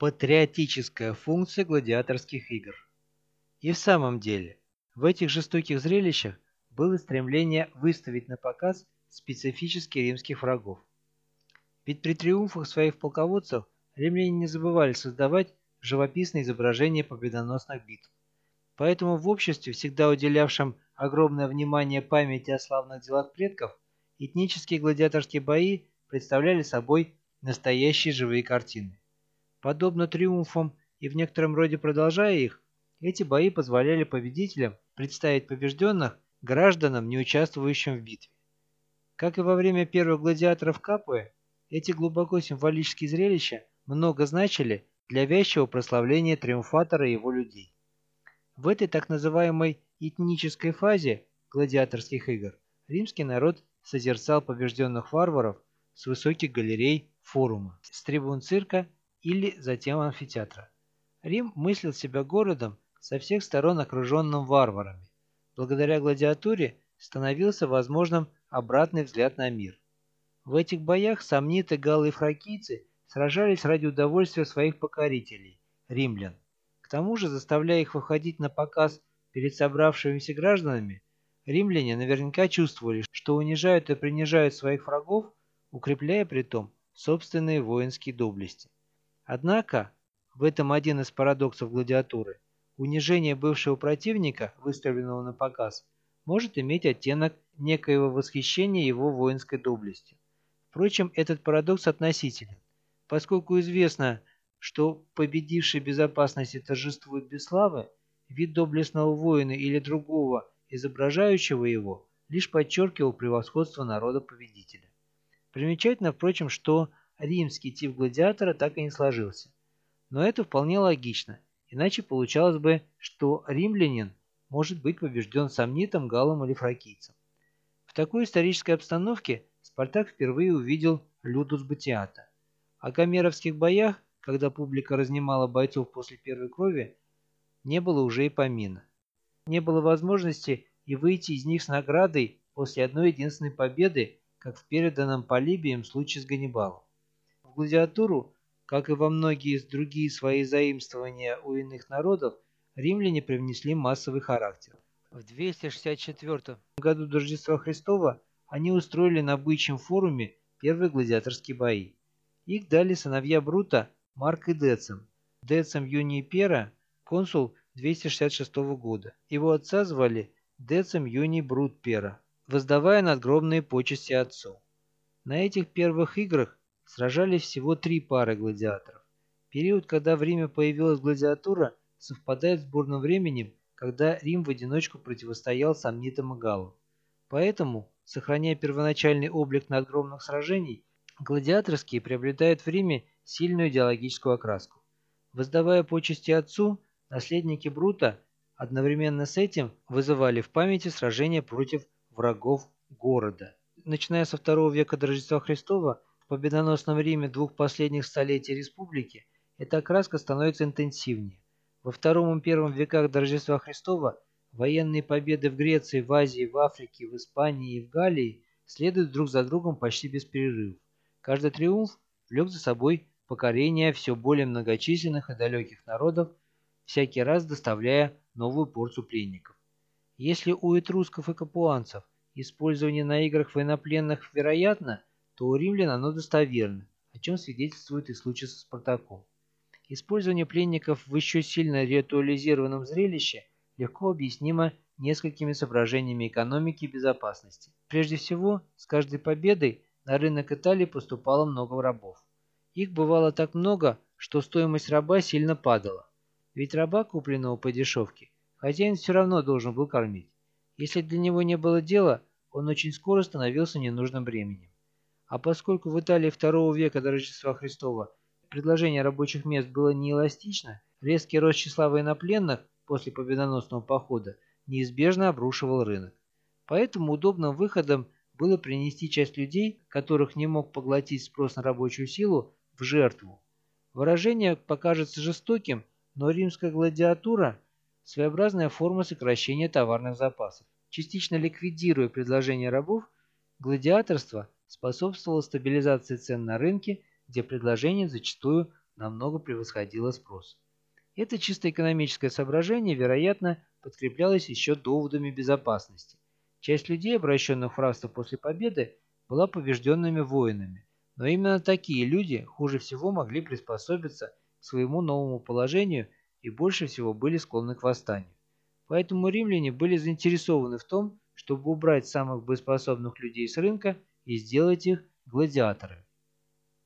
патриотическая функция гладиаторских игр. И в самом деле, в этих жестоких зрелищах было стремление выставить на показ специфически римских врагов. Ведь при триумфах своих полководцев римляне не забывали создавать живописные изображения победоносных битв. Поэтому в обществе, всегда уделявшем огромное внимание памяти о славных делах предков, этнические гладиаторские бои представляли собой настоящие живые картины. Подобно триумфам и в некотором роде продолжая их, эти бои позволяли победителям представить побежденных гражданам, не участвующим в битве. Как и во время первых гладиаторов Капуэ, эти глубоко символические зрелища много значили для вязчего прославления триумфатора и его людей. В этой так называемой этнической фазе гладиаторских игр римский народ созерцал побежденных варваров с высоких галерей форума, с трибун цирка или затем амфитеатра. Рим мыслил себя городом, со всех сторон окруженным варварами. Благодаря гладиатуре становился возможным обратный взгляд на мир. В этих боях сомниты, галлы и фракийцы сражались ради удовольствия своих покорителей, римлян. К тому же, заставляя их выходить на показ перед собравшимися гражданами, римляне наверняка чувствовали, что унижают и принижают своих врагов, укрепляя при том собственные воинские доблести. Однако, в этом один из парадоксов гладиатуры, унижение бывшего противника, выставленного на показ, может иметь оттенок некоего восхищения его воинской доблестью. Впрочем, этот парадокс относителен, поскольку известно, что победивший безопасности торжествует без славы, вид доблестного воина или другого, изображающего его, лишь подчеркивал превосходство народа-победителя. Примечательно, впрочем, что римский тип гладиатора так и не сложился. Но это вполне логично, иначе получалось бы, что римлянин может быть побежден сомнитом, галлом или фракийцем. В такой исторической обстановке Спартак впервые увидел Людус Батиата. О гомеровских боях, когда публика разнимала бойцов после первой крови, не было уже и помина. Не было возможности и выйти из них с наградой после одной единственной победы, как в переданном Полибием случае с Ганнибалом. В гладиатуру, как и во многие другие свои заимствования у иных народов, римляне привнесли массовый характер. В 264 году до Рождества Христова они устроили на бычьем форуме первые гладиаторские бои. Их дали сыновья Брута Марк и Децим. Децим Юний Пера, консул 266 года. Его отца звали Децим Юний Брут Пера, воздавая надгробные почести отцу. На этих первых играх сражались всего три пары гладиаторов. Период, когда в Риме появилась гладиатура, совпадает с бурным временем, когда Рим в одиночку противостоял сомнитам и галлам. Поэтому, сохраняя первоначальный облик надгромных сражений, гладиаторские приобретают в Риме сильную идеологическую окраску. Воздавая почести отцу, наследники Брута одновременно с этим вызывали в памяти сражения против врагов города. Начиная со второго века до Рождества Христова, победоносном Риме двух последних столетий республики эта окраска становится интенсивнее. Во втором и первом веках до Рождества Христова военные победы в Греции, в Азии, в Африке, в Испании и в Галлии следуют друг за другом почти без перерывов. Каждый триумф влек за собой покорение все более многочисленных и далеких народов, всякий раз доставляя новую порцию пленников. Если у этрусков и капуанцев использование на играх военнопленных вероятно – то у римлян оно достоверно, о чем свидетельствует и случай со Спартаком. Использование пленников в еще сильно ритуализированном зрелище легко объяснимо несколькими соображениями экономики и безопасности. Прежде всего, с каждой победой на рынок Италии поступало много рабов. Их бывало так много, что стоимость раба сильно падала. Ведь раба, купленного по дешевке, хозяин все равно должен был кормить. Если для него не было дела, он очень скоро становился ненужным бременем. А поскольку в Италии II века до Рождества Христова предложение рабочих мест было неэластично, резкий рост числа военнопленных после победоносного похода неизбежно обрушивал рынок. Поэтому удобным выходом было принести часть людей, которых не мог поглотить спрос на рабочую силу, в жертву. Выражение покажется жестоким, но римская гладиатура – своеобразная форма сокращения товарных запасов. Частично ликвидируя предложение рабов, гладиаторство – способствовало стабилизации цен на рынке, где предложение зачастую намного превосходила спрос. Это чисто экономическое соображение, вероятно, подкреплялось еще доводами безопасности. Часть людей, обращенных в рабство после победы, была побежденными воинами, но именно такие люди хуже всего могли приспособиться к своему новому положению и больше всего были склонны к восстанию. Поэтому римляне были заинтересованы в том, чтобы убрать самых боеспособных людей с рынка и сделать их гладиаторами.